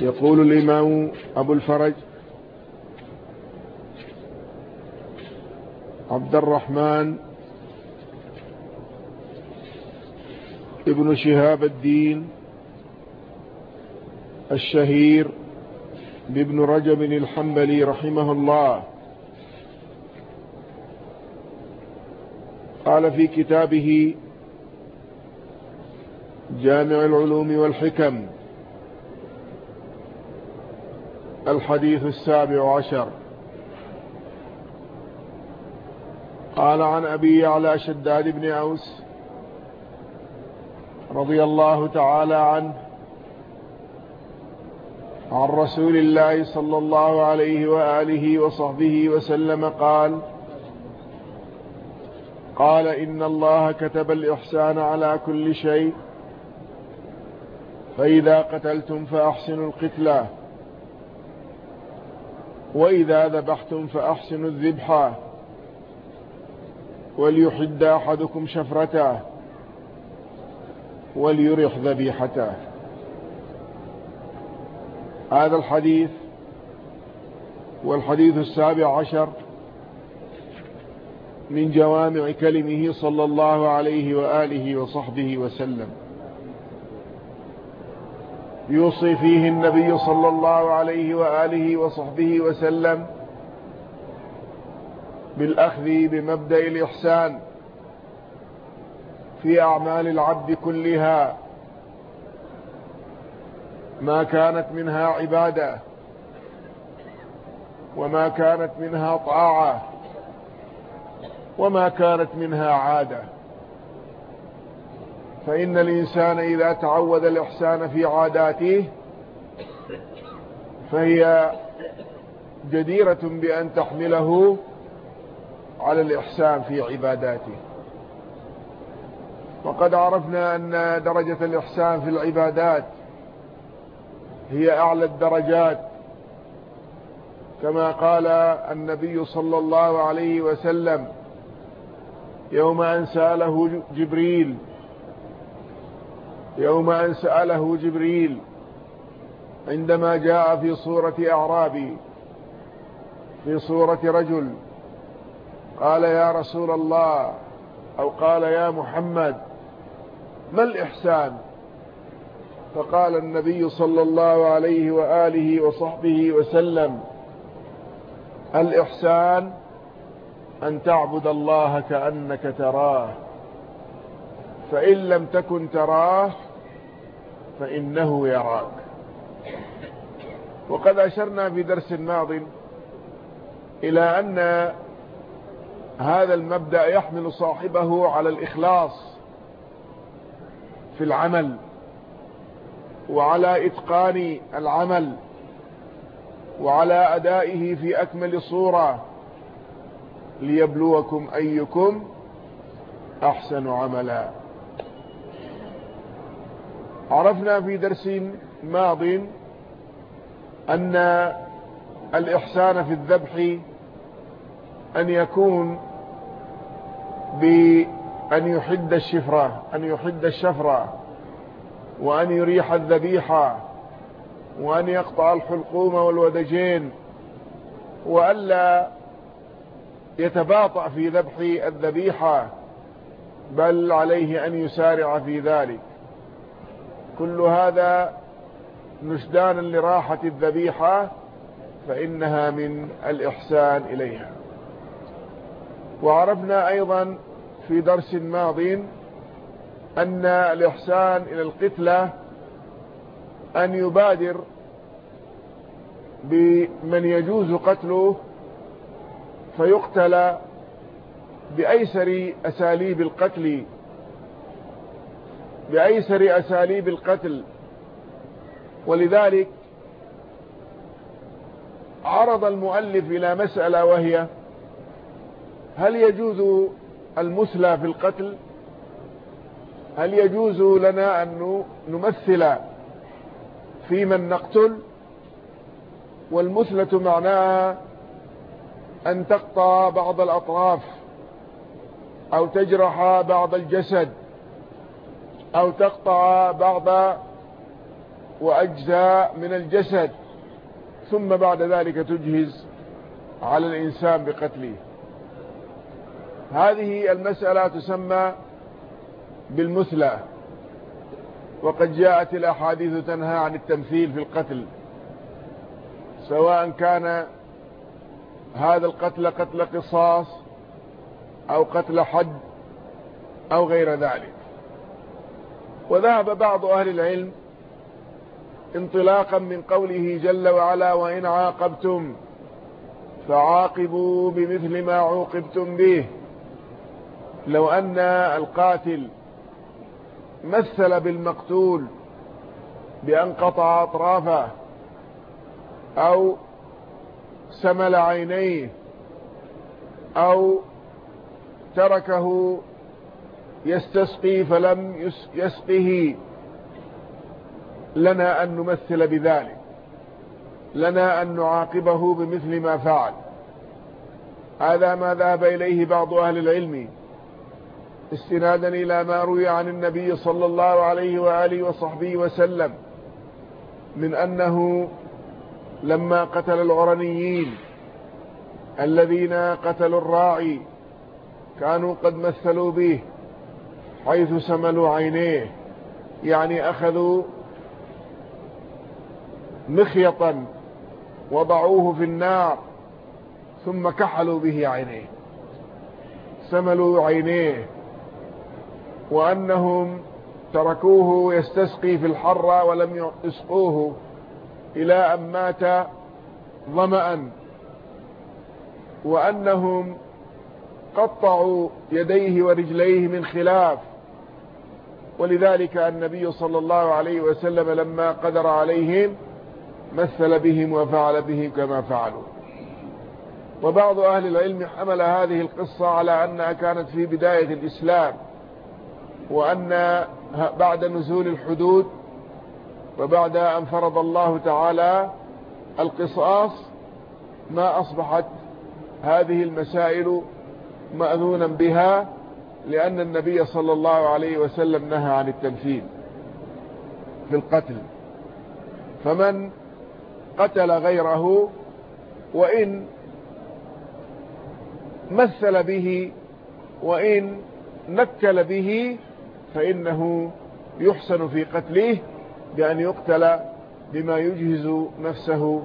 يقول الإمام أبو الفرج عبد الرحمن ابن شهاب الدين الشهير بابن رجب الحنبلي رحمه الله. قال في كتابه جامع العلوم والحكم الحديث السابع عشر. قال عن أبي على شداد بن أوس رضي الله تعالى عنه عن رسول الله صلى الله عليه وآله وصحبه وسلم قال قال إن الله كتب الإحسان على كل شيء فإذا قتلتم فأحسنوا القتلى. وإذا ذبحتم فأحسنوا الذبحة وليحد أحدكم شفرته وليرح ذبيحته. هذا الحديث والحديث السابع عشر من جوامع كلمه صلى الله عليه وآله وصحبه وسلم. يوصي فيه النبي صلى الله عليه وآله وصحبه وسلم بالأخذ بمبدأ الإحسان في أعمال العبد كلها. ما كانت منها عبادة وما كانت منها طاعة وما كانت منها عادة. فإن الإنسان إذا تعود الإحسان في عاداته فهي جديرة بأن تحمله على الإحسان في عباداته. وقد عرفنا أن درجة الإحسان في العبادات هي أعلى الدرجات. كما قال النبي صلى الله عليه وسلم يوم أن سأله جبريل يوم أن سأله جبريل عندما جاء في صورة أعرابي في صورة رجل قال يا رسول الله أو قال يا محمد ما الإحسان؟ فقال النبي صلى الله عليه وآله وصحبه وسلم الإحسان أن تعبد الله كأنك تراه فإن لم تكن تراه فإنه يراك. وقد أشرنا في درس ماض إلى أن هذا المبدأ يحمل صاحبه على الإخلاص في العمل وعلى إتقان العمل وعلى أدائه في أكمل صورة. ليبلوكم أيكم أحسن عملا. عرفنا في درس ماض أن الإحسان في الذبح أن يكون بأن يحد الشفرة أن يحد الشفرة وأن يريح الذبيحة وأن يقطع الحلقوم والودجين وألا يتباطأ في ذبح الذبيحة بل عليه أن يسارع في ذلك. كل هذا نشدانا لراحة الذبيحة فإنها من الإحسان إليها. وعرفنا أيضا في درس ماض أن الإحسان إلى القتلة أن يبادر بمن يجوز قتله فيقتل بأيسر أساليب القتل بأيسر أساليب القتل. ولذلك عرض المؤلف إلى مسألة وهي هل يجوز المثلى في القتل؟ هل يجوز لنا أن نمثل في من نقتل؟ والمثلة معناها أن تقطع بعض الأطراف أو تجرح بعض الجسد. أو تقطع بعض وأجزاء من الجسد ثم بعد ذلك تجهز على الإنسان بقتله. هذه المسألة تسمى بالمثلى وقد جاءت الأحاديث تنهى عن التمثيل في القتل سواء كان هذا القتل قتل قصاص أو قتل حد أو غير ذلك. وذهب بعض أهل العلم انطلاقا من قوله جل وعلا وإن عاقبتم فعاقبوا بمثل ما عوقبتم به. لو أن القاتل مثل بالمقتول بأن قطع أطرافه أو سمل عينيه أو تركه يستسقي فلم يسقه. لنا أن نمثل بذلك. لنا أن نعاقبه بمثل ما فعل. هذا ما ذهب إليه بعض أهل العلم. استنادا إلى ما روي عن النبي صلى الله عليه وآله وصحبه وسلم. من أنه لما قتل العرنيين الذين قتلوا الراعي كانوا قد مثلوا به. حيث سملوا عينيه يعني أخذوا مخيطا وضعوه في النار ثم كحلوا به عينيه. سملوا عينيه وأنهم تركوه يستسقي في الحر ولم يسقوه إلى أن مات ظمأ. وأنهم قطعوا يديه ورجليه من خلاف ولذلك النبي صلى الله عليه وسلم لما قدر عليهم مثل بهم وفعل بهم كما فعلوا. وبعض أهل العلم حمل هذه القصة على أنها كانت في بداية الإسلام وأن بعد نزول الحدود وبعد أن فرض الله تعالى القصاص ما أصبحت هذه المسائل مأذونا بها لأن النبي صلى الله عليه وسلم نهى عن التمثيل في القتل. فمن قتل غيره وإن مثل به وإن نكل به فإنه يحسن في قتله بأن يقتل بما يجهز نفسه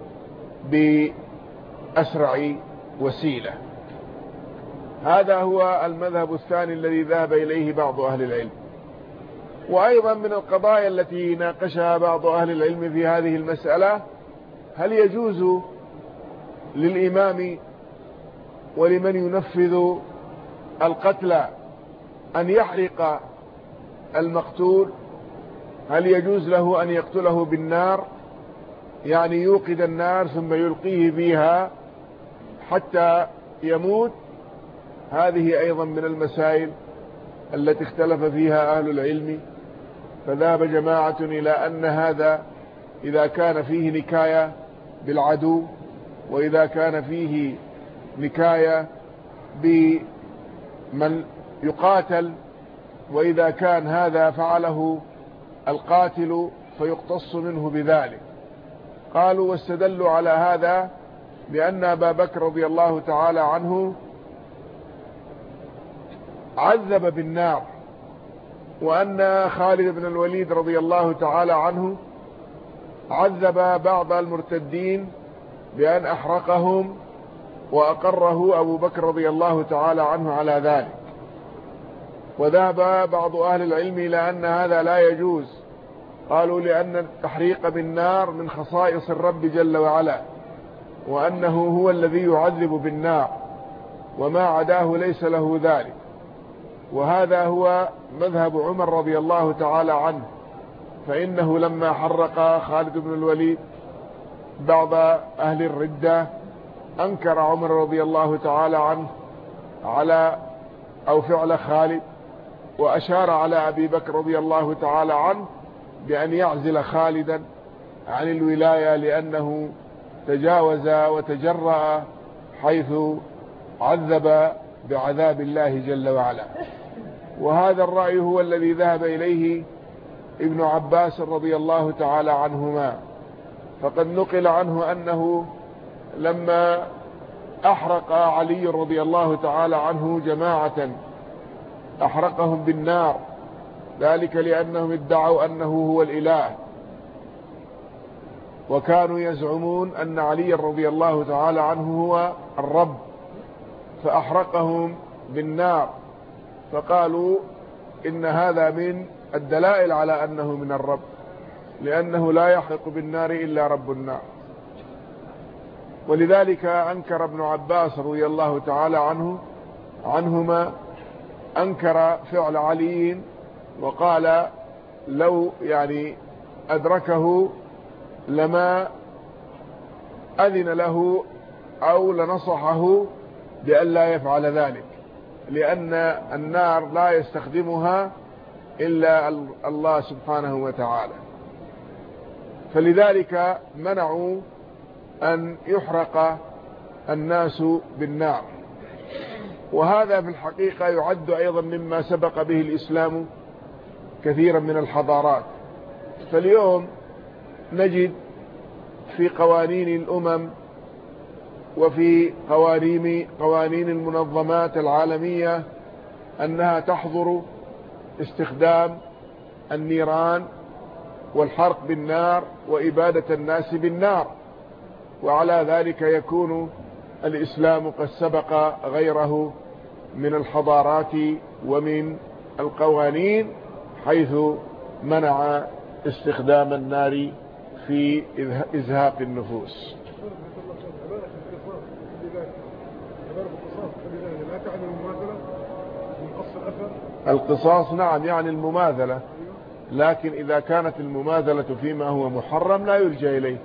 بأسرع وسيلة. هذا هو المذهب الثاني الذي ذهب إليه بعض أهل العلم. وأيضا من القضايا التي ناقشها بعض أهل العلم في هذه المسألة هل يجوز للإمام ولمن ينفذ القتل أن يحرق المقتول؟ هل يجوز له أن يقتله بالنار؟ يعني يوقد النار ثم يلقيه فيها حتى يموت؟ هذه أيضا من المسائل التي اختلف فيها أهل العلم فذهب جماعة إلى أن هذا إذا كان فيه نكاية بالعدو وإذا كان فيه نكاية بمن يقاتل وإذا كان هذا فعله القاتل فيقتص منه بذلك. قالوا واستدلوا على هذا بأن أبا بكر رضي الله تعالى عنه عذب بالنار وأن خالد بن الوليد رضي الله تعالى عنه عذب بعض المرتدين بأن أحرقهم وأقره أبو بكر رضي الله تعالى عنه على ذلك. وذهب بعض أهل العلم إلى أن هذا لا يجوز. قالوا لأن التحريق بالنار من خصائص الرب جل وعلا وأنه هو الذي يعذب بالنار وما عداه ليس له ذلك. وهذا هو مذهب عمر رضي الله تعالى عنه فإنه لما حرق خالد بن الوليد بعض أهل الردة أنكر عمر رضي الله تعالى عنه على أو فعل خالد وأشار على أبي بكر رضي الله تعالى عنه بأن يعزل خالدا عن الولاية لأنه تجاوز وتجرأ حيث عذب بعذاب الله جل وعلا. وهذا الرأي هو الذي ذهب إليه ابن عباس رضي الله تعالى عنهما فقد نقل عنه أنه لما أحرق علي رضي الله تعالى عنه جماعة أحرقهم بالنار ذلك لأنهم ادعوا أنه هو الإله. وكانوا يزعمون أن علي رضي الله تعالى عنه هو الرب فأحرقهم بالنار. فقالوا إن هذا من الدلائل على أنه من الرب لأنه لا يحرق بالنار إلا رب النار. ولذلك أنكر ابن عباس رضي الله تعالى عنه عنهما أنكر فعل علي وقال لو يعني أدركه لما أذن له أو لنصحه بأن لا يفعل ذلك. لأن النار لا يستخدمها إلا الله سبحانه وتعالى. فلذلك منعوا أن يحرق الناس بالنار. وهذا في الحقيقة يعد أيضا مما سبق به الإسلام كثيرا من الحضارات. فاليوم نجد في قوانين الأمم وفي قوانين, قوانين المنظمات العالمية أنها تحظر استخدام النيران والحرق بالنار وإبادة الناس بالنار وعلى ذلك يكون الإسلام قد سبق غيره من الحضارات ومن القوانين حيث منع استخدام النار في إزهاق النفوس. القصاص نعم يعني المماثلة لكن إذا كانت المماثلة فيما هو محرم لا يرجى إليه.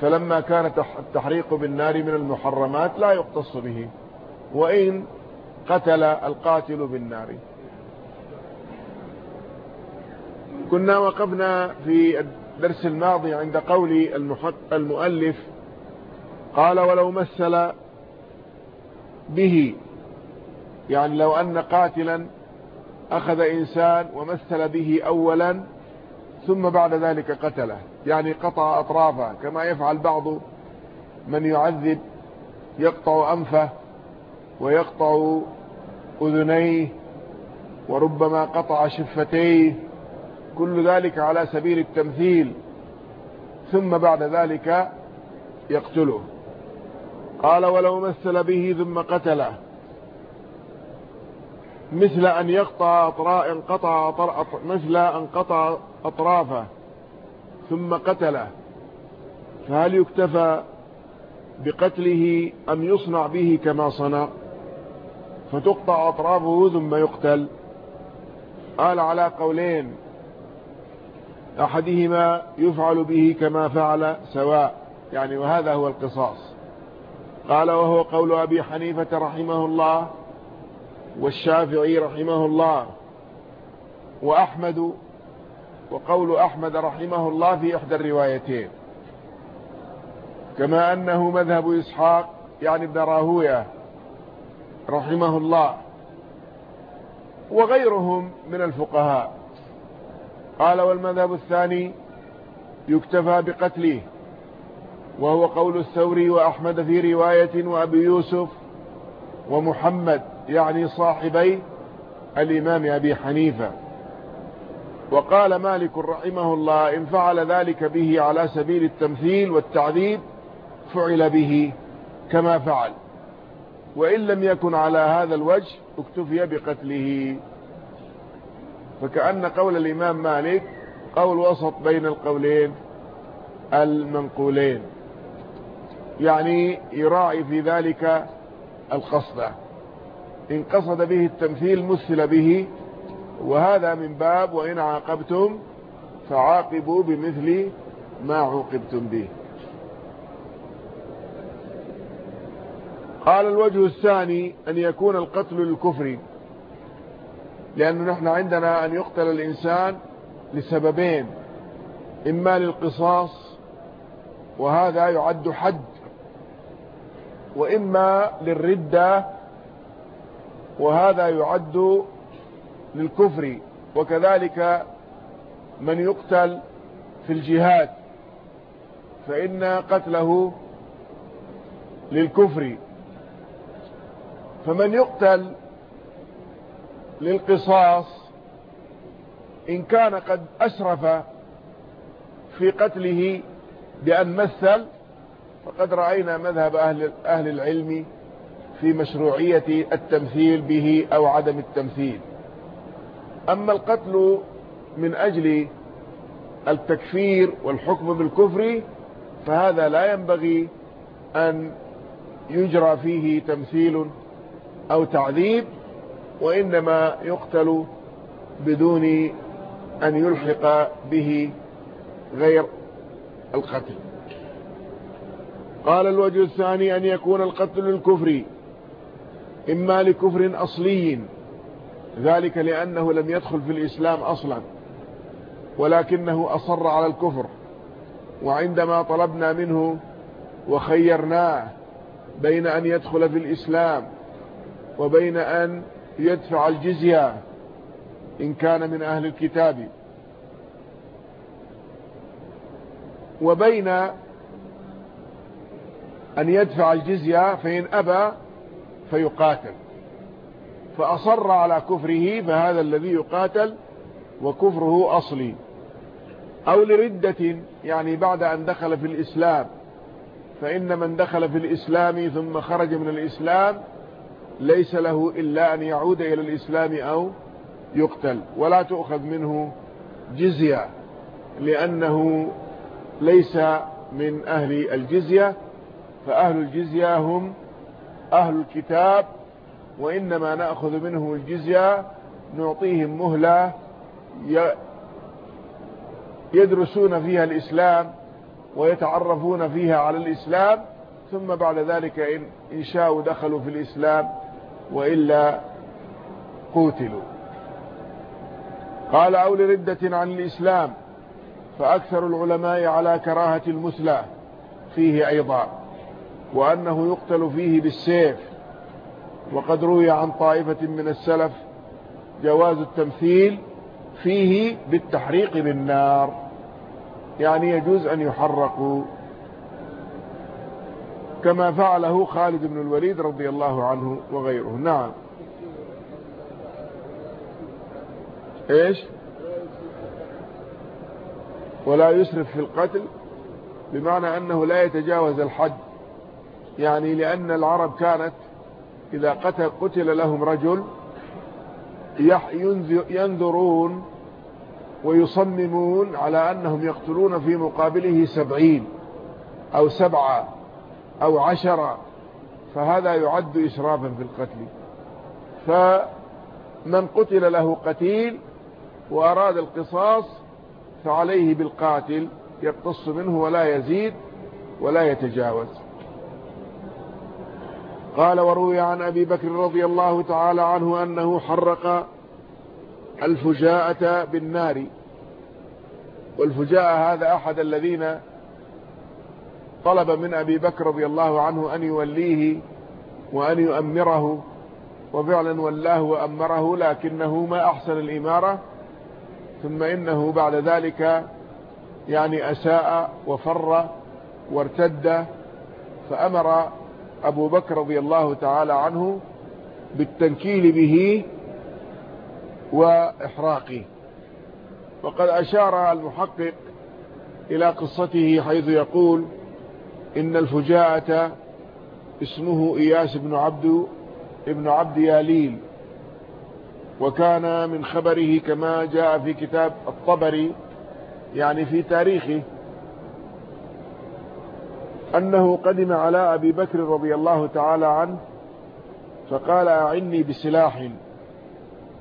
فلما كان التحريق بالنار من المحرمات لا يقتص به. وإن قتل القاتل بالنار. كنا وقفنا في الدرس الماضي عند قول المؤلف قال ولو مثل به يعني لو أن قاتلا أخذ إنسان ومثل به أولا ثم بعد ذلك قتله. يعني قطع أطرافه كما يفعل بعض من يعذب يقطع أنفه ويقطع أذنيه وربما قطع شفتيه. كل ذلك على سبيل التمثيل ثم بعد ذلك يقتله. قال ولو مثل به ثم قتله. مثل أن يقطع أطراء انقطع. مثل أن قطع أطرافه ثم قتله. فهل يكتفى بقتله أم يصنع به كما صنع؟ فتقطع أطرافه ثم يقتل. قال على قولين أحدهما يفعل به كما فعل سواء يعني وهذا هو القصاص. قال وهو قول أبي حنيفة رحمه الله والشافعي رحمه الله وأحمد وقول أحمد رحمه الله في إحدى الروايتين. كما أنه مذهب إسحاق يعني ابن راهوية رحمه الله وغيرهم من الفقهاء. قال والمذهب الثاني يكتفى بقتله وهو قول الثوري وأحمد في رواية وأبي يوسف ومحمد. يعني صاحبي الإمام أبي حنيفة. وقال مالك رحمه الله إن فعل ذلك به على سبيل التمثيل والتعذيب فعل به كما فعل. وإن لم يكن على هذا الوجه اكتفي بقتله. فكأن قول الإمام مالك قول وسط بين القولين المنقولين. يعني يراعي في ذلك القصد. إن قصد به التمثيل مثل به وهذا من باب وإن عاقبتم فعاقبوا بمثل ما عوقبتم به. قال الوجه الثاني أن يكون القتل للكفر لأنه نحن عندنا أن يقتل الإنسان لسببين إما للقصاص وهذا يعد حد وإما للردة وهذا يعد للكفر وكذلك من يقتل في الجهاد فإن قتله للكفر. فمن يقتل للقصاص إن كان قد أسرف في قتله بأن مثل فقد رأينا مذهب أهل, أهل العلم في مشروعية التمثيل به أو عدم التمثيل. أما القتل من أجل التكفير والحكم بالكفر فهذا لا ينبغي أن يجرى فيه تمثيل أو تعذيب وإنما يقتل بدون أن يلحق به غير القتل. قال الوجه الثاني أن يكون القتل للكفر. إما لكفر أصلي. ذلك لأنه لم يدخل في الإسلام أصلا ولكنه أصر على الكفر. وعندما طلبنا منه وخيرناه بين أن يدخل في الإسلام وبين أن يدفع الجزية إن كان من أهل الكتاب. وبين أن يدفع الجزية فإن أبى فيقاتل. فأصر على كفره فهذا الذي يقاتل وكفره أصلي. أو لردة يعني بعد أن دخل في الإسلام. فإن من دخل في الإسلام ثم خرج من الإسلام ليس له إلا أن يعود إلى الإسلام أو يقتل. ولا تؤخذ منه جزية لأنه ليس من أهل الجزية. فأهل الجزية هم أهل الكتاب وإنما نأخذ منهم الجزية نعطيهم مهلة يدرسون فيها الإسلام ويتعرفون فيها على الإسلام ثم بعد ذلك إن شاءوا دخلوا في الإسلام وإلا قوتلوا قال أو لردة عن الإسلام فأكثر العلماء على كراهة المثلى فيه أيضا. وأنه يقتل فيه بالسيف. وقد روي عن طائفة من السلف جواز التمثيل فيه بالتحريق بالنار يعني يجوز أن يحرقوا. كما فعله خالد بن الوليد رضي الله عنه وغيره. نعم. إيش؟ ولا يسرف في القتل بمعنى أنه لا يتجاوز الحد. يعني لأن العرب كانت إذا قتل, قتل لهم رجل ينذرون ويصممون على أنهم يقتلون في مقابله سبعين أو سبعة أو عشرة فهذا يعد إسرافا في القتل. فمن قتل له قتيل وأراد القصاص فعليه بالقاتل يقتص منه ولا يزيد ولا يتجاوز. قال وروي عن أبي بكر رضي الله تعالى عنه أنه حرق الفجاءة بالنار. والفجاءة هذا أحد الذين طلب من أبي بكر رضي الله عنه أن يوليه وأن يؤمره وفعلا ولاه وأمره لكنه ما أحسن الإمارة ثم إنه بعد ذلك يعني أساء وفر وارتد فأمر أبو بكر رضي الله تعالى عنه بالتنكيل به وإحراقه. وقد أشار المحقق إلى قصته حيث يقول إن الفجاءة اسمه إياس بن عبد ابن عبد ياليل وكان من خبره كما جاء في كتاب الطبري يعني في تاريخه. أنه قدم على أبي بكر رضي الله تعالى عنه فقال أعني بسلاح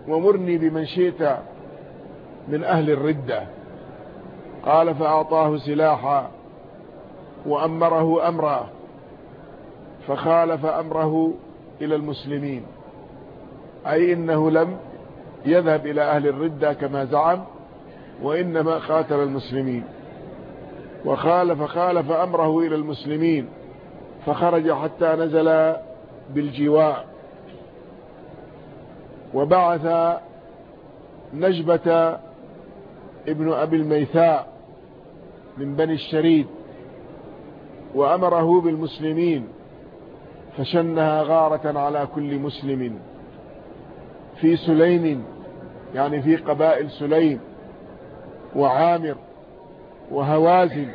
ومرني بمن شئت من أهل الردة. قال فأعطاه سلاحا وأمره أمرا فخالف أمره إلى المسلمين. أي إنه لم يذهب إلى أهل الردة كما زعم وإنما قاتل المسلمين. وخالف خالف أمره إلى المسلمين فخرج حتى نزل بالجواء وبعث نجبة ابن أبي الميثاء من بني الشريد وأمره بالمسلمين فشنها غارة على كل مسلم. في سليم يعني في قبائل سليم وعامر وهوازن.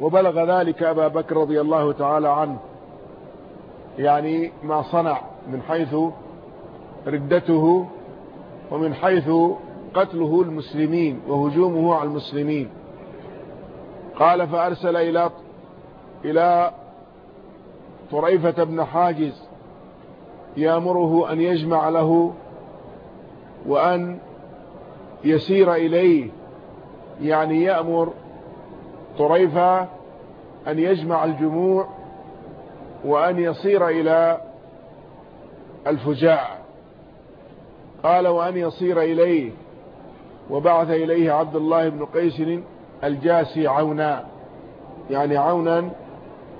وبلغ ذلك أبا بكر رضي الله تعالى عنه. يعني ما صنع من حيث ردته ومن حيث قتله المسلمين وهجومه على المسلمين. قال فأرسل إلى إلى طريفة بن حاجز يامره أن يجمع له وأن يسير إليه يعني يأمر طريفة أن يجمع الجموع وأن يصير إلى الفجاع قال وأن يصير إليه. وبعث إليه عبد الله بن قيس الجاسي عونا يعني عونا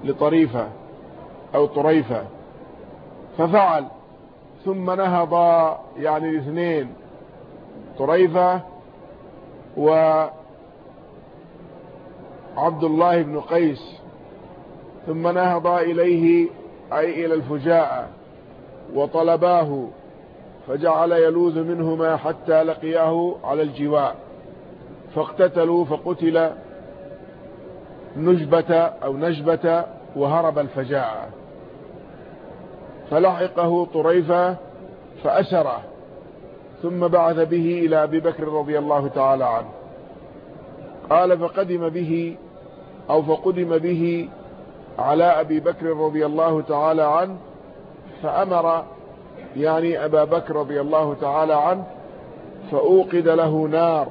لطريفة أو طريفة. ففعل ثم نهض يعني الاثنين طريفة وعبد الله بن قيس ثم نهض إليه أي إلى الفجاء وطلباه فجعل يلوذ منهما حتى لقياه على الجواء فاقتتلوا فقتل نجبة أو نجبة وهرب الفجاعة فلحقه طريفة فأسره ثم بعث به إلى أبي بكر رضي الله تعالى عنه. قال فقدم به أو فقدم به على أبي بكر رضي الله تعالى عنه فأمر يعني أبا بكر رضي الله تعالى عنه فأوقد له نار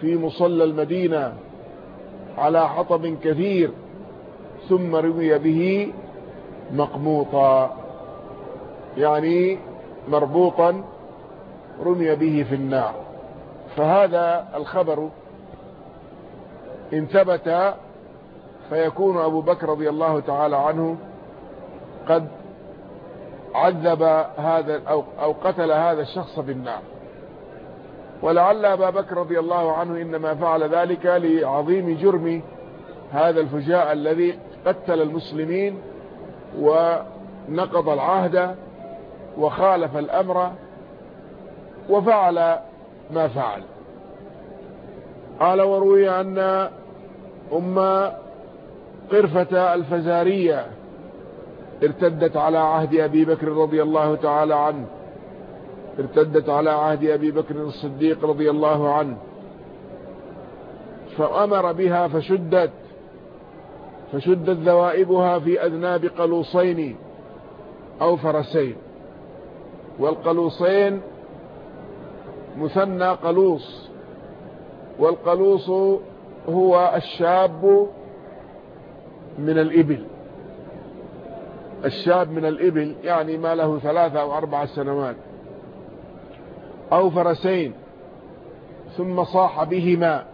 في مصلى المدينة على حطب كثير ثم رمي به مقموطا يعني مربوطا رمي به في النار. فهذا الخبر إن ثبت فيكون أبو بكر رضي الله تعالى عنه قد عذب هذا أو, أو قتل هذا الشخص بالنار. ولعل أبا بكر رضي الله عنه إنما فعل ذلك لعظيم جرم هذا الفجاء الذي قتل المسلمين ونقض العهد وخالف الأمر وفعل ما فعل. قال وروي أن أم قرفة الفزارية ارتدت على عهد أبي بكر رضي الله تعالى عنه. ارتدت على عهد أبي بكر الصديق رضي الله عنه. فأمر بها فشدت فشدت ذوائبها في أذناب قلوصين أو فرسين. والقلوصين مثنى قلوص والقلوص هو الشاب من الإبل. الشاب من الإبل يعني ما له ثلاثة أو أربع سنوات. أو فرسين ثم صاح بهما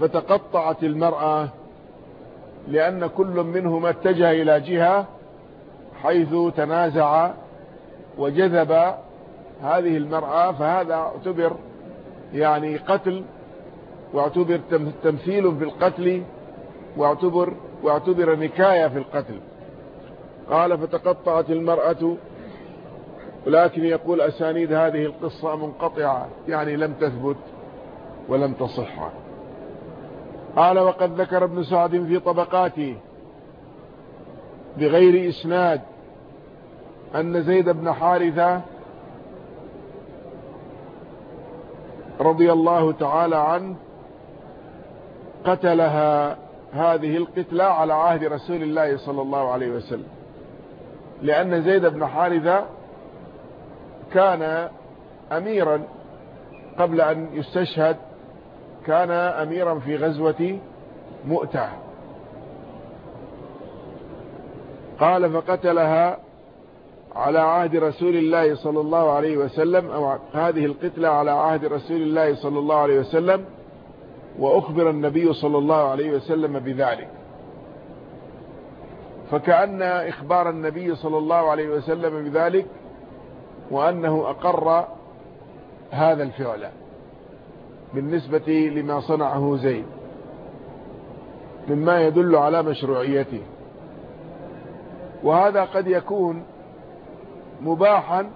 فتقطعت المرأة لأن كل منهما اتجه إلى جهة حيث تنازع وجذب هذه المرأة فهذا اعتبر يعني قتل واعتبر تمثيل في القتل واعتبر, واعتبر نكاية في القتل. قال فتقطعت المرأة. ولكن يقول أسانيد هذه القصة منقطعة يعني لم تثبت ولم تصح. قال وقد ذكر ابن سعد في طبقاته بغير إسناد أن زيد بن حارثة رضي الله تعالى عنه قتلها هذه القتلى على عهد رسول الله صلى الله عليه وسلم. لأن زيد بن حارثة كان أميرا قبل أن يستشهد كان أميرا في غزوة مؤتة. قال فقتلها على عهد رسول الله صلى الله عليه وسلم أو هذه القتلة على عهد رسول الله صلى الله عليه وسلم وأخبر النبي صلى الله عليه وسلم بذلك. فكأن إخبار النبي صلى الله عليه وسلم بذلك وأنه أقر هذا الفعل بالنسبة لما صنعه زيد مما يدل على مشروعيته. وهذا قد يكون مباحا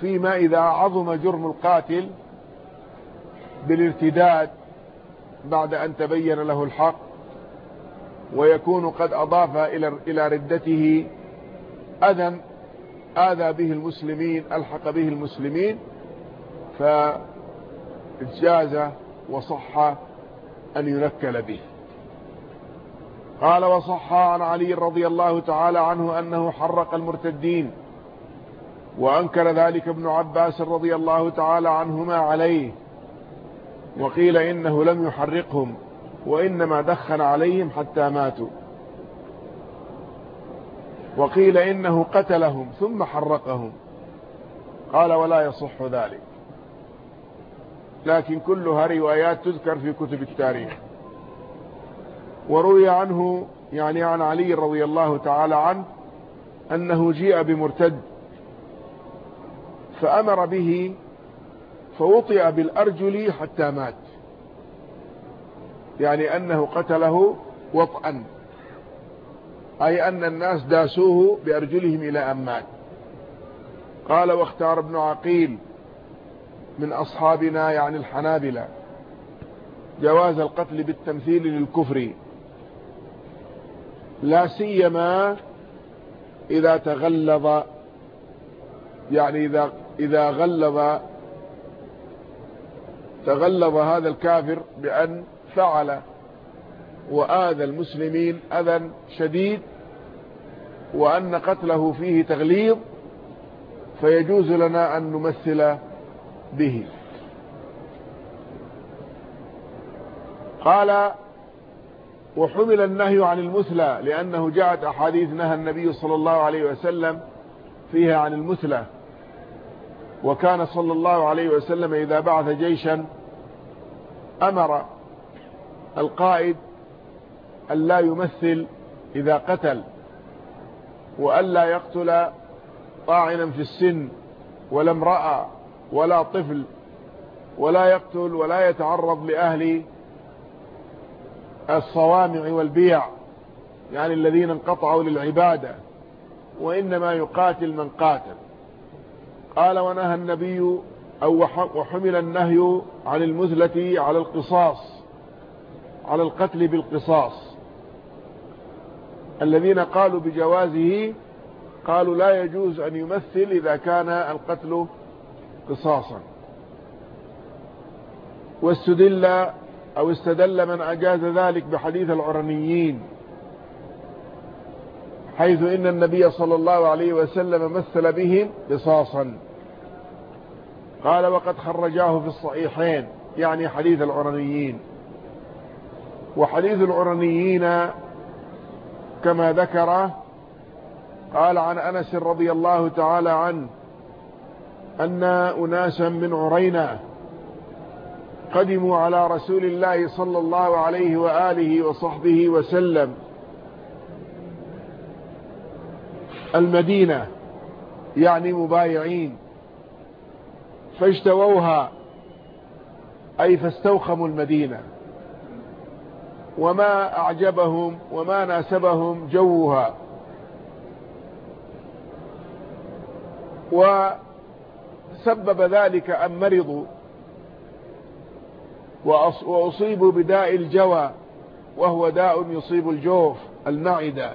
فيما إذا عظم جرم القاتل بالارتداد بعد أن تبين له الحق ويكون قد أضاف إلى ردته أذى آذى به المسلمين ألحق به المسلمين فجاز وصح أن ينكل به. قال وصح عن علي رضي الله تعالى عنه أنه حرق المرتدين وأنكر ذلك ابن عباس رضي الله تعالى عنهما عليه. وقيل إنه لم يحرقهم وإنما دخن عليهم حتى ماتوا. وقيل إنه قتلهم ثم حرقهم. قال ولا يصح ذلك. لكن كلها روايات تذكر في كتب التاريخ. وروي عنه يعني عن علي رضي الله تعالى عنه أنه جيء بمرتد فأمر به فوطئ بالأرجل حتى مات. يعني أنه قتله وطئا. أي أن الناس داسوه بأرجلهم إلى أن مات. قال واختار ابن عقيل من أصحابنا يعني الحنابلة جواز القتل بالتمثيل للكفر. لا سيما إذا تغلظ يعني إذا, إذا غلظ تغلظ هذا الكافر بأن فعل وآذى المسلمين أذى شديد وأن قتله فيه تغليظ فيجوز لنا أن نمثل به. قال وحمل النهي عن المثلى لأنه جاءت أحاديث نهى النبي صلى الله عليه وسلم فيها عن المثلى وكان صلى الله عليه وسلم إذا بعث جيشا أمر القائد أن لا يمثل إذا قتل وألا يقتل طاعنا في السن ولا امرأة ولا طفل ولا يقتل ولا يتعرض لأهل الصوامع والبيع يعني الذين انقطعوا للعبادة وإنما يقاتل من قاتل. قال ونهى النبي أو وحمل النهي عن المثلة على القصاص على القتل بالقصاص. الذين قالوا بجوازه قالوا لا يجوز أن يمثل إذا كان القتل قصاصا. واستدل أو استدل من أجاز ذلك بحديث العرنيين. حيث إن النبي صلى الله عليه وسلم مثل بهم قصاصا. قال وقد خرجاه في الصحيحين يعني حديث العرنيين وحديث العرنيين كما ذكر قال عن أنس رضي الله تعالى عنه أن أناسا من عرينا قدموا على رسول الله صلى الله عليه وآله وصحبه وسلم. المدينة يعني مبايعين فاجتووها أي فاستوخموا المدينة. وما أعجبهم وما ناسبهم جوها. وسبب ذلك أن مرضوا. وأصيبوا بداء الجوى وهو داء يصيب الجوف المعدة.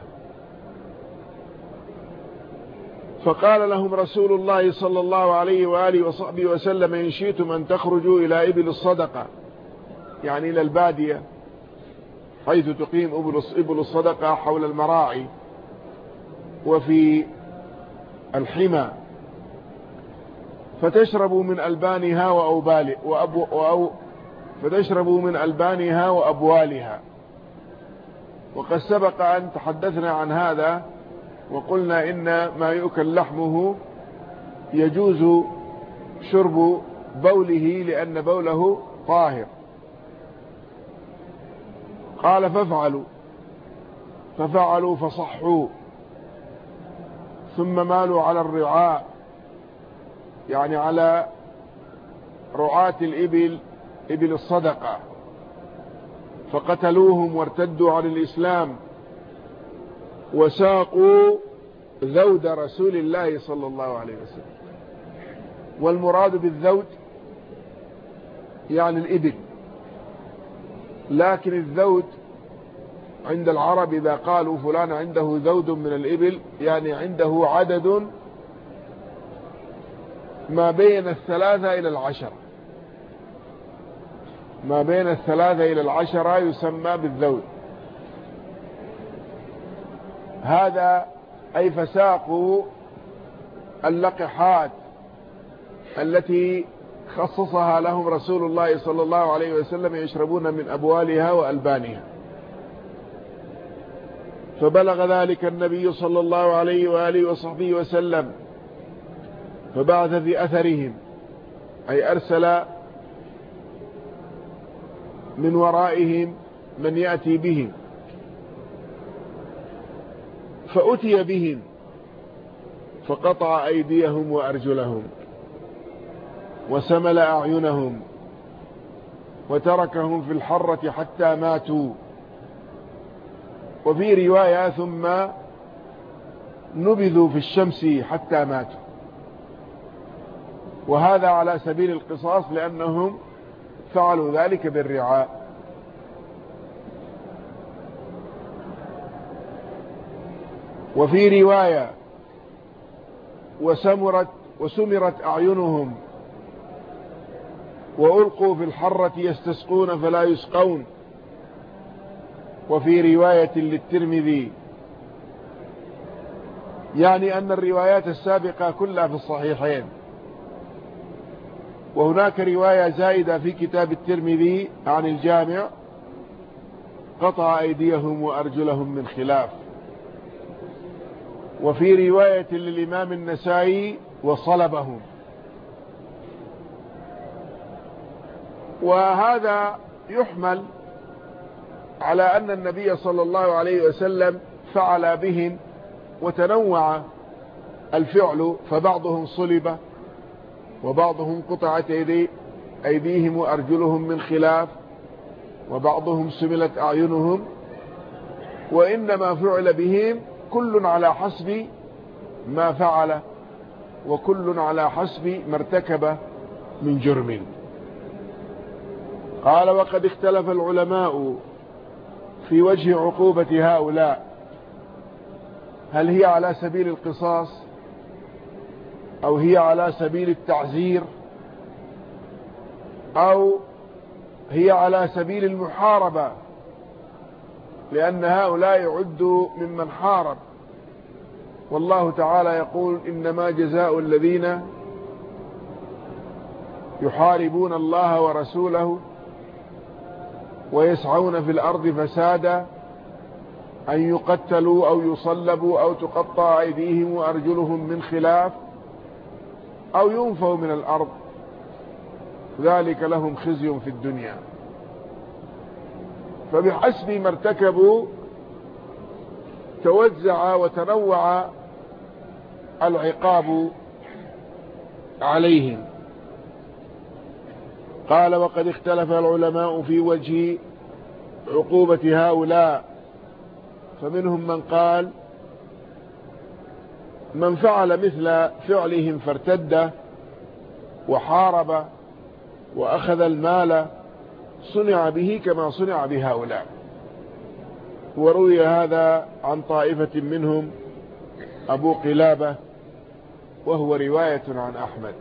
فقال لهم رسول الله صلى الله عليه وآله وصحبه وسلم إن شئتم أن تخرجوا إلى إبل الصدقة. يعني إلى البادية حيث تقيم إبل الصدقة حول المراعي وفي الحمى. فتشربوا من ألبانها وأوبال وأبو وأو فتشربوا من ألبانها وأبوالها. وقد سبق أن تحدثنا عن هذا وقلنا إن ما يؤكل لحمه يجوز شرب بوله لأن بوله طاهر. قال فافعلوا. ففعلوا فصحوا. ثم مالوا على الرعاء. يعني على رعاة الإبل إبل الصدقة. فقتلوهم وارتدوا عن الإسلام. وساقوا ذود رسول الله صلى الله عليه وسلم. والمراد بالذود يعني الإبل. لكن الذود عند العرب إذا قالوا فلان عنده ذود من الإبل يعني عنده عدد ما بين الثلاثة إلى العشرة. ما بين الثلاثة إلى العشرة يسمى بالذود. هذا أي فساقوا اللقحات التي خصصها لهم رسول الله صلى الله عليه وسلم يشربون من أبوالها وألبانها. فبلغ ذلك النبي صلى الله عليه وآله وصحبه وسلم فبعث في أثرهم أي أرسل من ورائهم من يأتي بهم. فأتي بهم فقطع أيديهم وأرجلهم وسمل أعينهم وتركهم في الحرة حتى ماتوا. وفي رواية ثم نبذوا في الشمس حتى ماتوا. وهذا على سبيل القصاص لأنهم فعلوا ذلك بالرعاء. وفي رواية وسمرت وسمرت أعينهم وألقوا في الحرة يستسقون فلا يسقون. وفي رواية للترمذي يعني أن الروايات السابقة كلها في الصحيحين. وهناك رواية زائدة في كتاب الترمذي عن الجامع قطع أيديهم وأرجلهم من خلاف. وفي رواية للإمام النسائي وصلبهم وهذا يحمل على أن النبي صلى الله عليه وسلم فعل بهم وتنوع الفعل فبعضهم صلب وبعضهم قطعت أيدي أيديهم وأرجلهم من خلاف وبعضهم سملت أعينهم وإنما فعل بهم كل على حسب ما فعل وكل على حسب ما ارتكب من جرم. قال وقد اختلف العلماء في وجه عقوبة هؤلاء. هل هي على سبيل القصاص أو هي على سبيل التعزير أو هي على سبيل المحاربة لأن هؤلاء يعدوا ممن حارب. والله تعالى يقول إنما جزاء الذين يحاربون الله ورسوله ويسعون في الأرض فسادا أن يقتلوا أو يصلبوا أو تقطع أيديهم وأرجلهم من خلاف أو ينفوا من الأرض. ذلك لهم خزي في الدنيا. فبحسب ما ارتكبوا توزع وتنوع العقاب عليهم. قال وقد اختلف العلماء في وجه عقوبة هؤلاء. فمنهم من قال من فعل مثل فعلهم فارتد وحارب وأخذ المال صنع به كما صنع بهؤلاء. وروي هذا عن طائفة منهم أبو قلابة وهو رواية عن أحمد.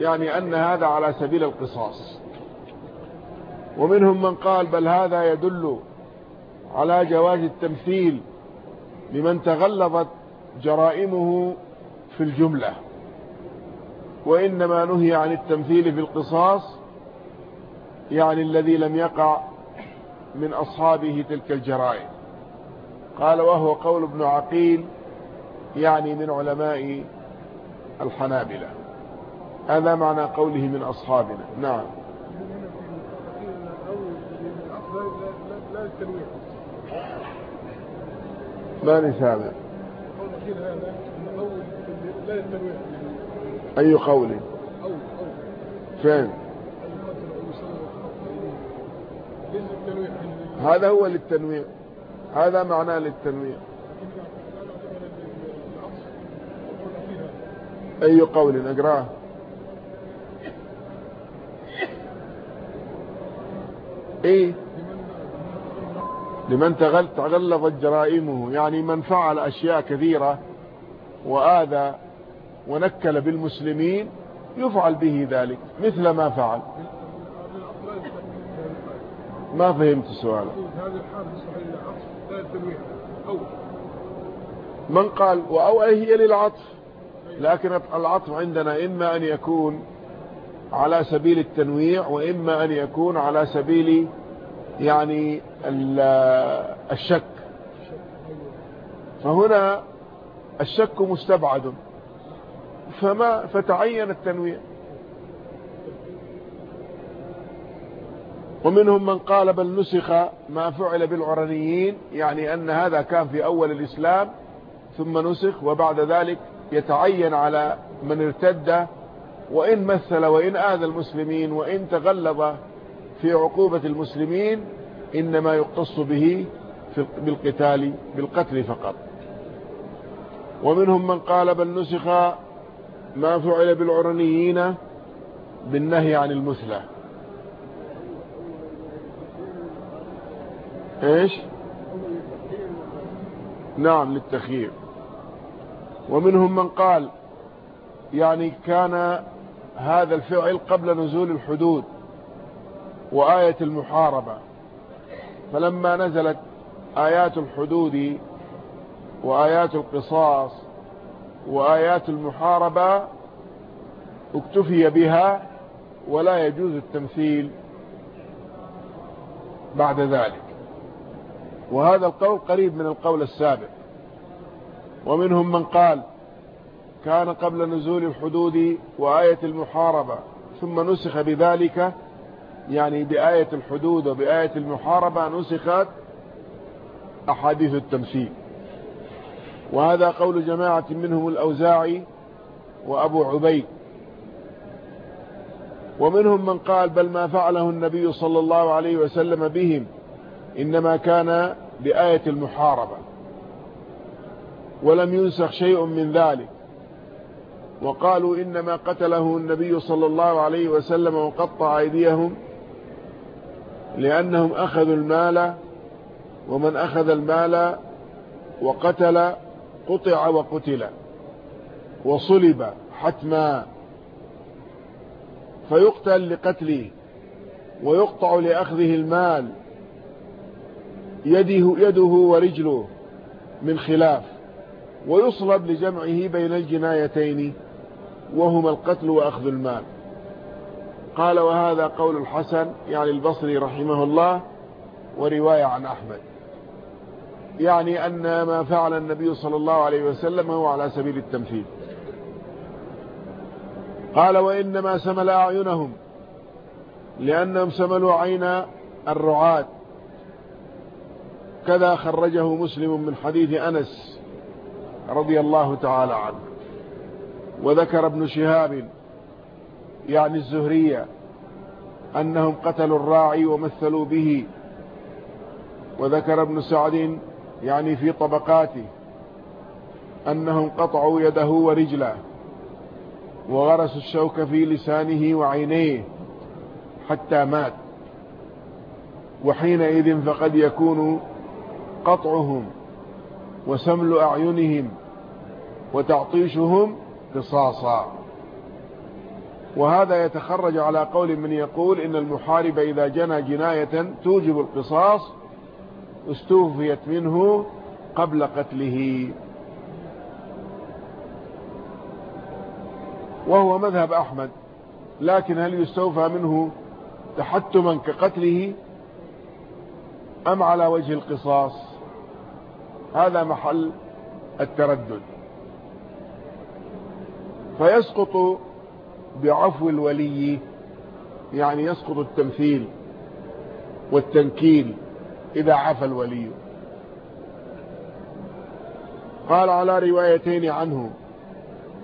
يعني أن هذا على سبيل القصاص. ومنهم من قال بل هذا يدل على جواز التمثيل لمن تغلظت جرائمه في الجملة. وإنما نهي عن التمثيل في القصاص يعني الذي لم يقع من أصحابه تلك الجرائم. قال وهو قول ابن عقيل يعني من علماء الحنابلة. هذا معنى قوله من أصحابنا. نعم. ما نسابع أي قول؟ فين هذا هو للتنويع. هذا معناه للتنويع. أي قول أقرأه؟ إيه؟ لمن تغلظت جرائمه. يعني من فعل أشياء كثيرة وآذى ونكل بالمسلمين يفعل به ذلك مثل ما فعل. ما فهمت السؤال من قال وأو هي للعطف؟ لكن العطف عندنا إما أن يكون على سبيل التنويع وإما أن يكون على سبيل يعني الشك. فهنا الشك مستبعد. فما فتعين التنويع. ومنهم من قال بل نسخ ما فعل بالعرنيين يعني أن هذا كان في أول الإسلام ثم نسخ وبعد ذلك يتعين على من ارتد وإن مثل وإن آذى المسلمين وإن تغلظ في عقوبة المسلمين إنما يقتص به بالقتال بالقتل فقط. ومنهم من قال بل نسخ ما فعل بالعرنيين بالنهي عن المثلى. إيش؟ نعم للتخيير. ومنهم من قال يعني كان هذا الفعل قبل نزول الحدود وآية المحاربة. فلما نزلت آيات الحدود وآيات القصاص وآيات المحاربة اكتفي بها ولا يجوز التمثيل بعد ذلك. وهذا القول قريب من القول السابق. ومنهم من قال كان قبل نزول الحدود وآية المحاربة ثم نسخ بذلك يعني بآية الحدود وبآية المحاربة نسخت أحاديث التمثيل. وهذا قول جماعة منهم الأوزاعي وأبو عبيد. ومنهم من قال بل ما فعله النبي صلى الله عليه وسلم بهم إنما كان بآية المحاربة. ولم ينسخ شيء من ذلك. وقالوا إنما قتله النبي صلى الله عليه وسلم وقطع أيديهم لأنهم أخذوا المال ومن أخذ المال وقتل قطع وقتل وصلب حتما. فيقتل لقتله ويقطع لأخذه المال. يده, يده ورجله من خلاف ويصلب لجمعه بين الجنايتين وهما القتل وأخذ المال. قال وهذا قول الحسن يعني البصري رحمه الله ورواية عن أحمد. يعني أن ما فعل النبي صلى الله عليه وسلم هو على سبيل التمثيل. قال وإنما سمل أعينهم لأنهم سملوا عين الرعاة. كذا خرجه مسلم من حديث أنس رضي الله تعالى عنه. وذكر ابن شهاب يعني الزهرية أنهم قتلوا الراعي ومثلوا به. وذكر ابن سعد يعني في طبقاته أنهم قطعوا يده ورجله وغرسوا الشوك في لسانه وعينيه حتى مات. وحينئذ فقد يكون قطعهم وسمل أعينهم وتعطيشهم قصاصا. وهذا يتخرج على قول من يقول إن المحارب إذا جنى جناية توجب القصاص استوفيت منه قبل قتله. وهو مذهب أحمد لكن هل يستوفى منه تحتما كقتله أم على وجه القصاص؟ هذا محل التردد. فيسقط بعفو الولي يعني يسقط التمثيل والتنكيل إذا عفى الولي. قال على روايتين عنه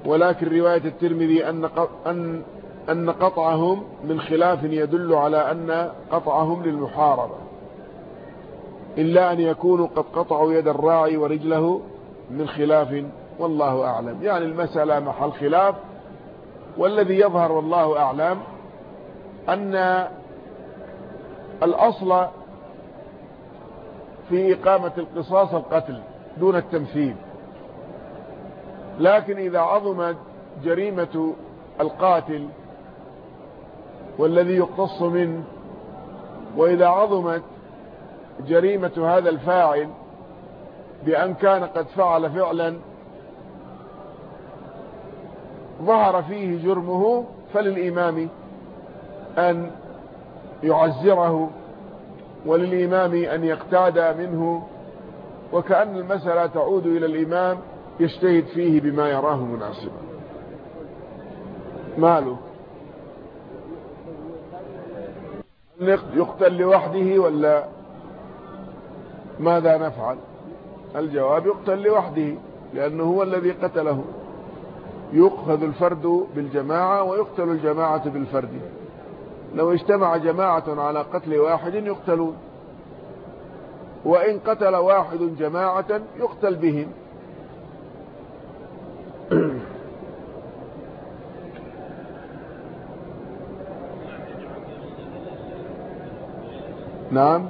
ولكن رواية الترمذي أن, أن أن قطعهم من خلاف يدل على أن قطعهم للمحاربة. إلا أن يكونوا قد قطعوا يد الراعي ورجله من خلاف والله أعلم. يعني المسألة محل خلاف. والذي يظهر والله أعلم أن الأصل في إقامة القصاص القتل دون التمثيل. لكن إذا عظمت جريمة القاتل والذي يقتص منه وإذا عظمت جريمة هذا الفاعل بأن كان قد فعل فعلا ظهر فيه جرمه فللإمام أن يعزره وللإمام أن يقتاد منه وكأن المسألة تعود إلى الإمام يجتهد فيه بما يراه مناسبا. ماله؟ يقتل لوحده ولا ماذا نفعل؟ الجواب يقتل لوحده لأنه هو الذي قتله. يؤخذ الفرد بالجماعة ويقتل الجماعة بالفرد. لو اجتمع جماعة على قتل واحد يقتلون. وإن قتل واحد جماعة يقتل بهم. نعم.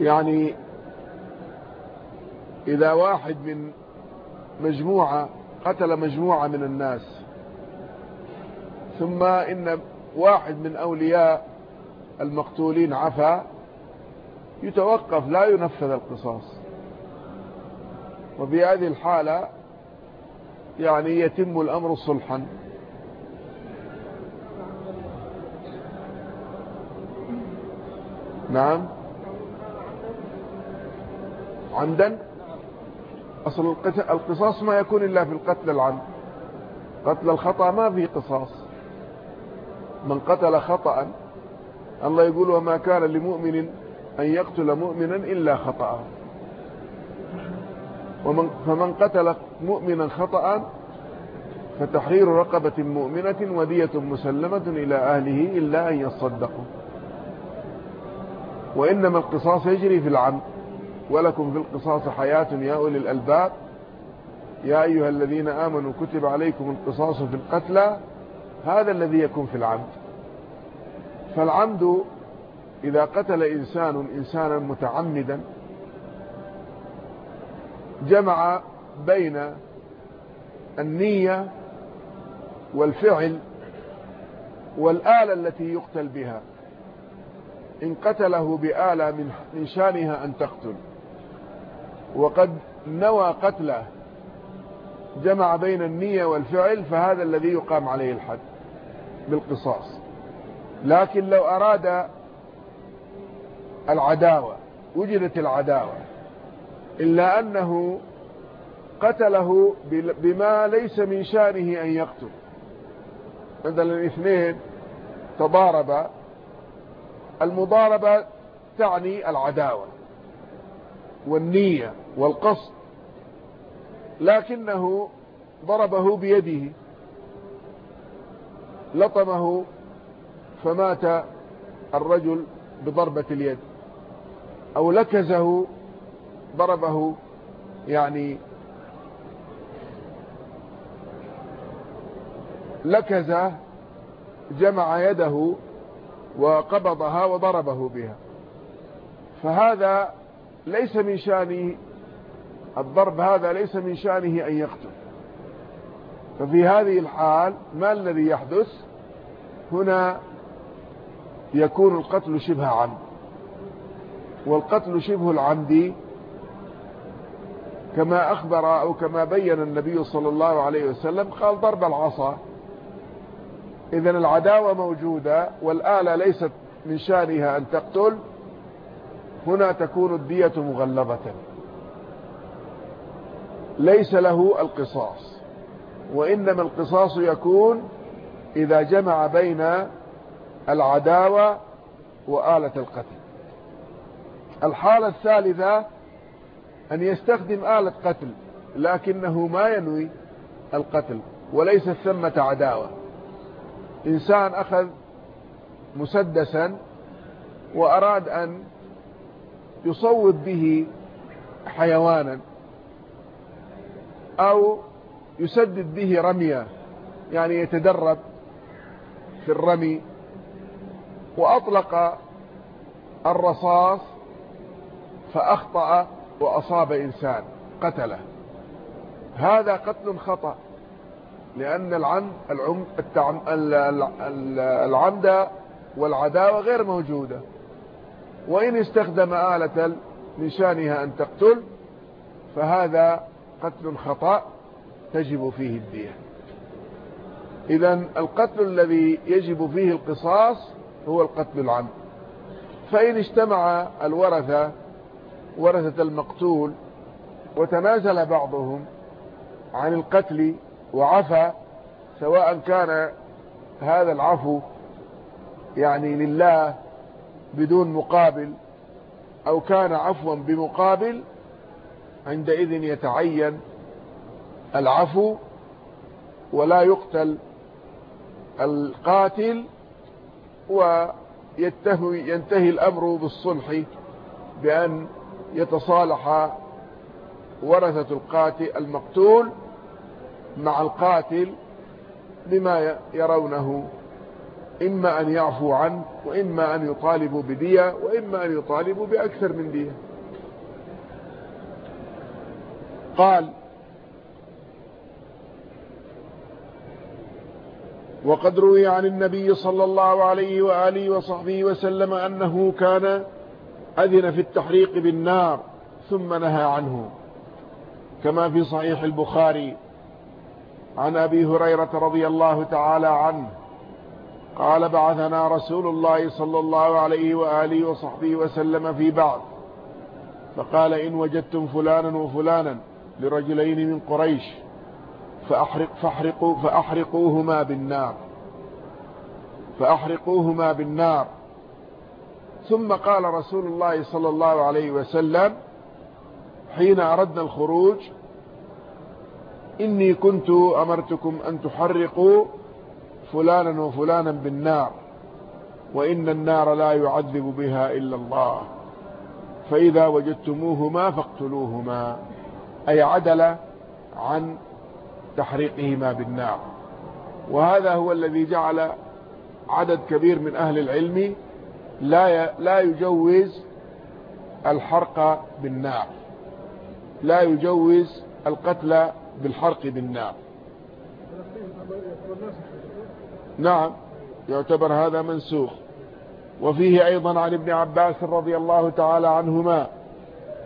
يعني إذا واحد من مجموعة قتل مجموعة من الناس ثم إن واحد من أولياء المقتولين عفا يتوقف لا ينفذ القصاص. وبهذه الحالة يعني يتم الأمر صلحا. نعم. عمدا. أصل القصاص ما يكون إلا في القتل العمد. قتل الخطأ ما فيه قصاص. من قتل خطأ الله يقول وما كان لمؤمن أن يقتل مؤمنا إلا خطأ ومن فمن قتل مؤمنا خطأ فتحرير رقبة مؤمنة ودية مسلمة إلى أهله إلا أن يصدقوا. وإنما القصاص يجري في العمد. ولكم في القصاص حياة يا أولي الألباب. يا أيها الذين آمنوا كتب عليكم القصاص في القتلى هذا الذي يكون في العمد. فالعمد إذا قتل إنسان إنسانا متعمدا جمع بين النية والفعل والآلة التي يقتل بها. إن قتله بآلة من شانها أن تقتل. وقد نوى قتله جمع بين النية والفعل فهذا الذي يقام عليه الحد بالقصاص. لكن لو أراد العداوة وجدت العداوة إلا أنه قتله بما ليس من شأنه أن يقتل. مثلا الاثنين تضاربا المضاربة تعني العداوة. والنية والقصد لكنه ضربه بيده لطمه فمات الرجل بضربة اليد أو لكزه ضربه يعني لكز جمع يده وقبضها وضربه بها. فهذا ليس من شأنه الضرب هذا ليس من شأنه أن يقتل. ففي هذه الحال ما الذي يحدث؟ هنا يكون القتل شبه عمد. والقتل شبه العمد كما أخبر أو كما بين النبي صلى الله عليه وسلم قال ضرب العصا. إذا العداوة موجودة والآلة ليست من شأنها أن تقتل. هنا تكون الدية مغلظة ليس له القصاص وإنما القصاص يكون إذا جمع بين العداوة وآلة القتل. الحالة الثالثة أن يستخدم آلة قتل لكنه ما ينوي القتل وليس ثمة عداوة. إنسان أخذ مسدسا وأراد أن يصوب به حيوانا أو يسدد به رمية يعني يتدرب في الرمي. وأطلق الرصاص فأخطأ وأصاب إنسان قتله. هذا قتل خطأ لأن العمد العمد والعداوة غير موجودة. وإن استخدم آلة من شانها أن تقتل فهذا قتل خطأ تجب فيه الدية. إذا القتل الذي يجب فيه القصاص هو القتل العمد فإن اجتمع الورثة ورثة المقتول وتنازل بعضهم عن القتل وعفى سواء كان هذا العفو يعني لله بدون مقابل أو كان عفوا بمقابل عندئذ يتعين العفو ولا يقتل القاتل وينتهي الأمر بالصلح بأن يتصالح ورثة القاتل المقتول مع القاتل بما يرونه. إما أن يعفو عنه وإما أن يطالبوا بدية وإما أن يطالبوا بأكثر من دية. قال وقد روي عن النبي صلى الله عليه وآله وصحبه وسلم أنه كان أذن في التحريق بالنار ثم نهى عنه. كما في صحيح البخاري عن أبي هريرة رضي الله تعالى عنه قال بعثنا رسول الله صلى الله عليه وآله وصحبه وسلم في بعض. فقال إن وجدتم فلانا وفلانا لرجلين من قريش فأحرق فأحرقوا فأحرقوهما بالنار. فأحرقوهما بالنار. ثم قال رسول الله صلى الله عليه وسلم حين أردنا الخروج إني كنت أمرتكم أن تحرقوا فلانا وفلانا بالنار وإن النار لا يعذب بها إلا الله. فإذا وجدتموهما فاقتلوهما أي عدل عن تحريقهما بالنار. وهذا هو الذي جعل عدد كبير من أهل العلم لا لا يجوز الحرق بالنار. لا يجوز القتل بالحرق بالنار. نعم يعتبر هذا منسوخ. وفيه أيضا عن ابن عباس رضي الله تعالى عنهما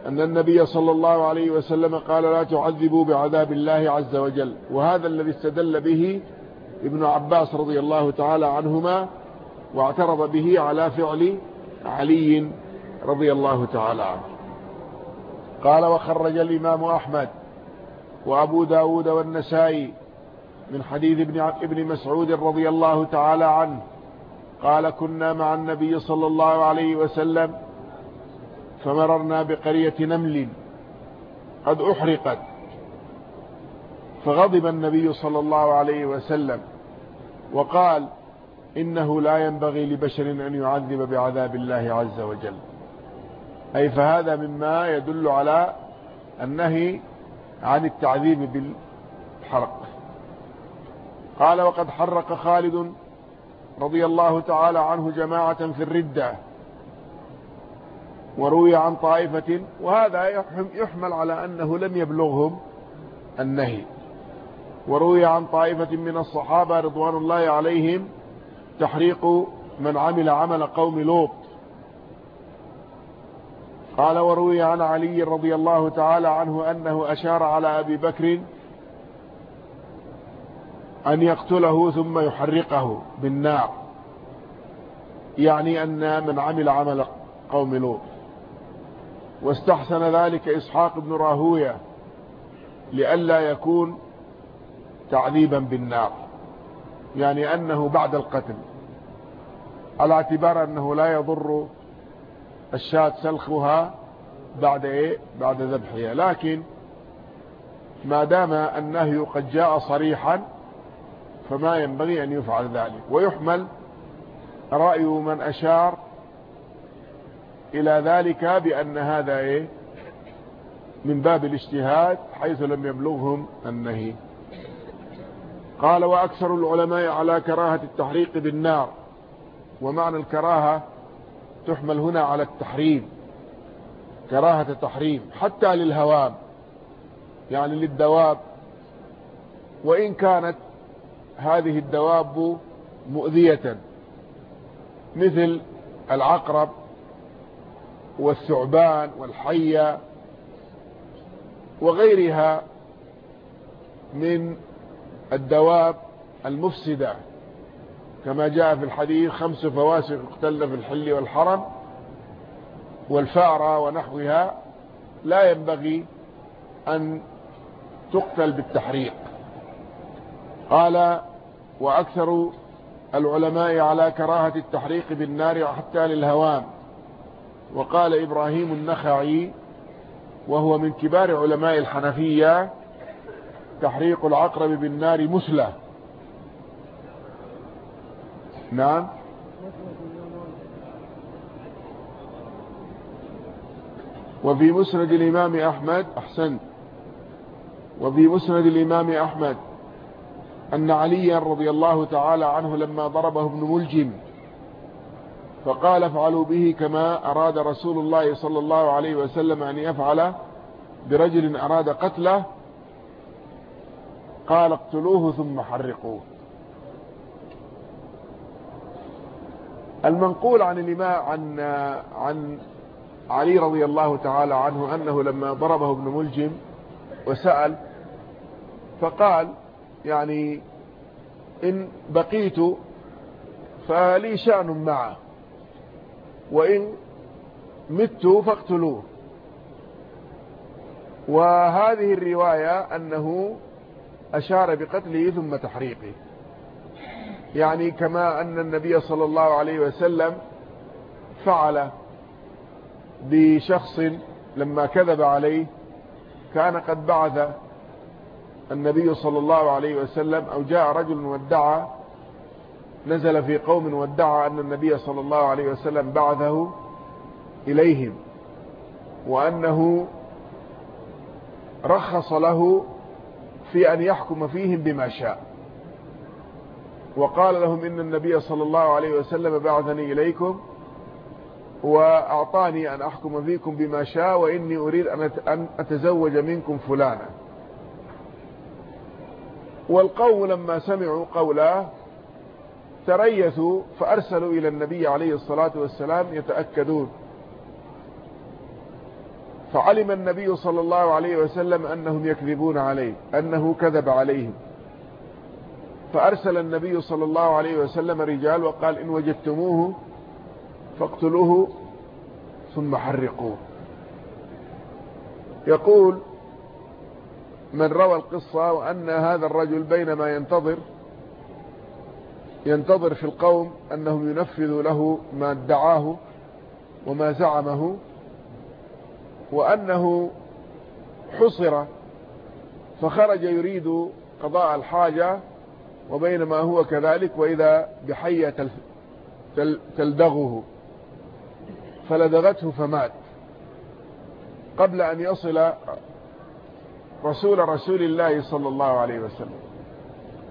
أن النبي صلى الله عليه وسلم قال لا تعذبوا بعذاب الله عز وجل. وهذا الذي استدل به ابن عباس رضي الله تعالى عنهما واعترض به على فعل علي رضي الله تعالى عنه. قال وخرج الإمام أحمد وأبو داود والنسائي من حديث ابن ابن مسعود رضي الله تعالى عنه. قال كنا مع النبي صلى الله عليه وسلم فمررنا بقرية نمل قد أحرقت فغضب النبي صلى الله عليه وسلم وقال إنه لا ينبغي لبشر أن يعذب بعذاب الله عز وجل. أي فهذا مما يدل على النهي عن التعذيب بالحرق. قال وقد حرق خالد رضي الله تعالى عنه جماعة في الردة وروي عن طائفة وهذا يحمل على أنه لم يبلغهم النهي. وروي عن طائفة من الصحابة رضوان الله عليهم تحريق من عمل عمل قوم لوط. قال وروي عن علي رضي الله تعالى عنه أنه أشار على أبي بكر أن يقتله ثم يحرقه بالنار. يعني أن من عمل عمل قوم لوط. واستحسن ذلك إسحاق بن راهوية لئلا يكون تعذيبا بالنار. يعني أنه بعد القتل. على اعتبار أنه لا يضر الشاة سلخها بعد إيه؟ بعد ذبحها. لكن ما دام النهي قد جاء صريحا فما ينبغي أن يفعل ذلك. ويحمل رأي من أشار إلى ذلك بأن هذا إيه؟ من باب الاجتهاد حيث لم يبلغهم النهي. قال وأكثر العلماء على كراهة التحريق بالنار. ومعنى الكراهة تحمل هنا على التحريم. كراهة التحريم حتى للهوام يعني للدواب. وإن كانت هذه الدواب مؤذية مثل العقرب والثعبان والحية وغيرها من الدواب المفسدة. كما جاء في الحديث خمس فواسق اقتل في الحل والحرم والفأرة ونحوها لا ينبغي أن تقتل بالتحريق. قال وأكثر العلماء على كراهة التحريق بالنار حتى للهوام وقال إبراهيم النخعي وهو من كبار علماء الحنفية تحريق العقرب بالنار مسلة. نعم. وفي مسند الإمام أحمد أحسنت وفي مسند الإمام أحمد. أن عليا رضي الله تعالى عنه لما ضربه ابن ملجم فقال افعلوا به كما أراد رسول الله صلى الله عليه وسلم أن يفعل برجل أراد قتله. قال اقتلوه ثم حرقوه. المنقول عن الإمام عن عن علي رضي الله تعالى عنه أنه لما ضربه ابن ملجم وسأل فقال يعني إن بقيت فلي شأن معه وإن مت فاقتلوه. وهذه الرواية أنه أشار بقتله ثم تحريقه. يعني كما أن النبي صلى الله عليه وسلم فعل بشخص لما كذب عليه كان قد بعث النبي صلى الله عليه وسلم أو جاء رجل وادعى نزل في قوم وادعى أن النبي صلى الله عليه وسلم بعثه إليهم وأنه رخص له في أن يحكم فيهم بما شاء. وقال لهم إن النبي صلى الله عليه وسلم بعثني إليكم وأعطاني أن أحكم فيكم بما شاء وإني أريد أن أتزوج منكم فلانا. والقوم لما سمعوا قوله تريثوا فأرسلوا إلى النبي عليه الصلاة والسلام يتأكدون. فعلم النبي صلى الله عليه وسلم أنهم يكذبون عليه أنه كذب عليهم. فأرسل النبي صلى الله عليه وسلم رجال وقال إن وجدتموه فاقتلوه ثم حرقوه. يقول من روى القصة وأن هذا الرجل بينما ينتظر ينتظر في القوم أنهم ينفذوا له ما ادعاه وما زعمه وأنه حصر فخرج يريد قضاء الحاجة وبينما هو كذلك وإذا بحية تلدغه فلدغته فمات قبل أن يصل رسول رسول الله صلى الله عليه وسلم.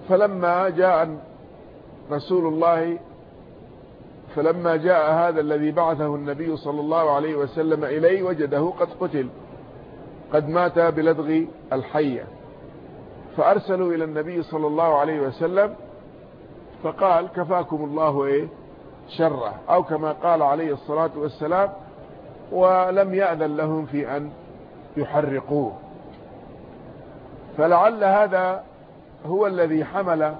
فلما جاء رسول الله فلما جاء هذا الذي بعثه النبي صلى الله عليه وسلم إليه وجده قد قتل قد مات بلدغ الحية. فأرسلوا إلى النبي صلى الله عليه وسلم فقال كفاكم الله إيه؟ شره. أو كما قال عليه الصلاة والسلام ولم يأذن لهم في أن يحرقوه. فلعل هذا هو الذي حمل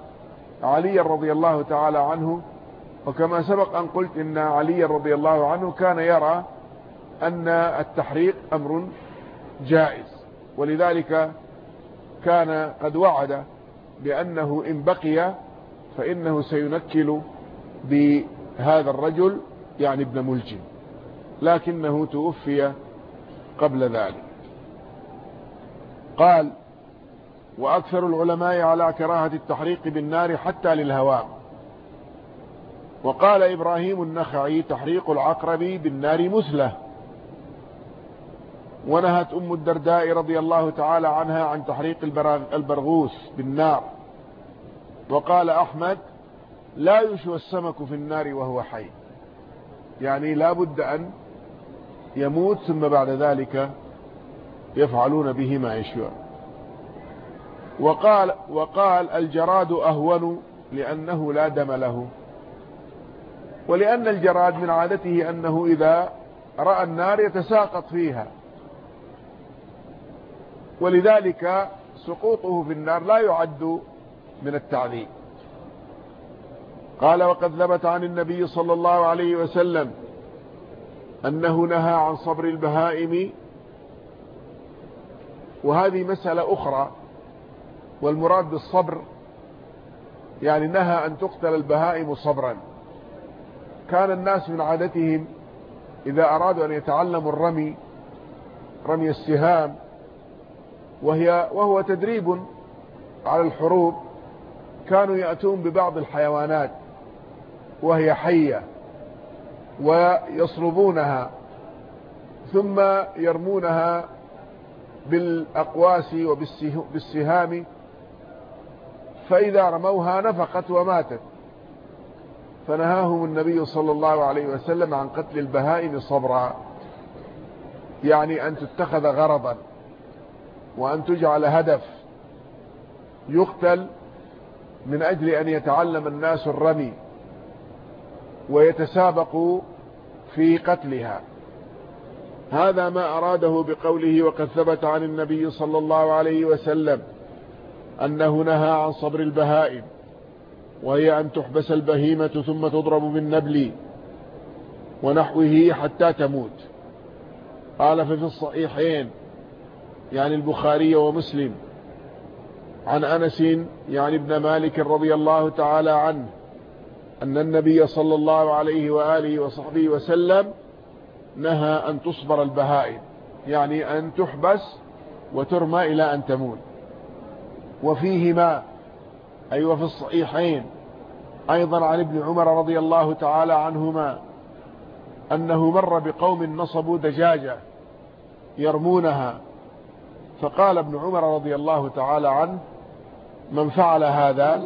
علي رضي الله تعالى عنه. وكما سبق أن قلت إن علي رضي الله عنه كان يرى أن التحريق أمر جائز ولذلك كان قد وعد بأنه إن بقي فإنه سينكل بهذا الرجل يعني ابن ملجم لكنه توفي قبل ذلك. قال وأكثر العلماء على كراهة التحريق بالنار حتى للهواء. وقال إبراهيم النخعي تحريق العقرب بالنار مثله ونهت أم الدرداء رضي الله تعالى عنها عن تحريق البرغوث بالنار. وقال أحمد لا يشوى السمك في النار وهو حي. يعني لا بد أن يموت ثم بعد ذلك يفعلون به ما يشوى. وقال, وقال الجراد أهون لأنه لا دم له. ولأن الجراد من عادته أنه إذا رأى النار يتساقط فيها. ولذلك سقوطه في النار لا يعد من التعذيب. قال وقد ثبت عن النبي صلى الله عليه وسلم أنه نهى عن صبر البهائم. وهذه مسألة أخرى والمراد بالصبر يعني نهى أن تقتل البهائم صبرا. كان الناس من عادتهم إذا أرادوا أن يتعلموا الرمي رمي السهام وهي وهو تدريب على الحروب كانوا يأتون ببعض الحيوانات وهي حية ويصلبونها ثم يرمونها بالأقواس وبالسهام فإذا رموها نفقت وماتت. فنهاهم النبي صلى الله عليه وسلم عن قتل البهائم صبرا. يعني أن تتخذ غرضا وأن تجعل هدف يقتل من أجل أن يتعلم الناس الرمي ويتسابقوا في قتلها. هذا ما أراده بقوله وقد ثبت عن النبي صلى الله عليه وسلم. أنه نهى عن صبر البهائم وهي أن تحبس البهيمة ثم تضرب بالنبل ونحوه حتى تموت. قال ففي الصحيحين يعني البخاري ومسلم عن أنس يعني ابن مالك رضي الله تعالى عنه أن النبي صلى الله عليه وآله وصحبه وسلم نهى أن تصبر البهائم يعني أن تحبس وترمى إلى أن تموت. وفيهما أي وفي الصحيحين أيضا عن ابن عمر رضي الله تعالى عنهما أنه مر بقوم نصبوا دجاجة يرمونها فقال ابن عمر رضي الله تعالى عنه من فعل هذا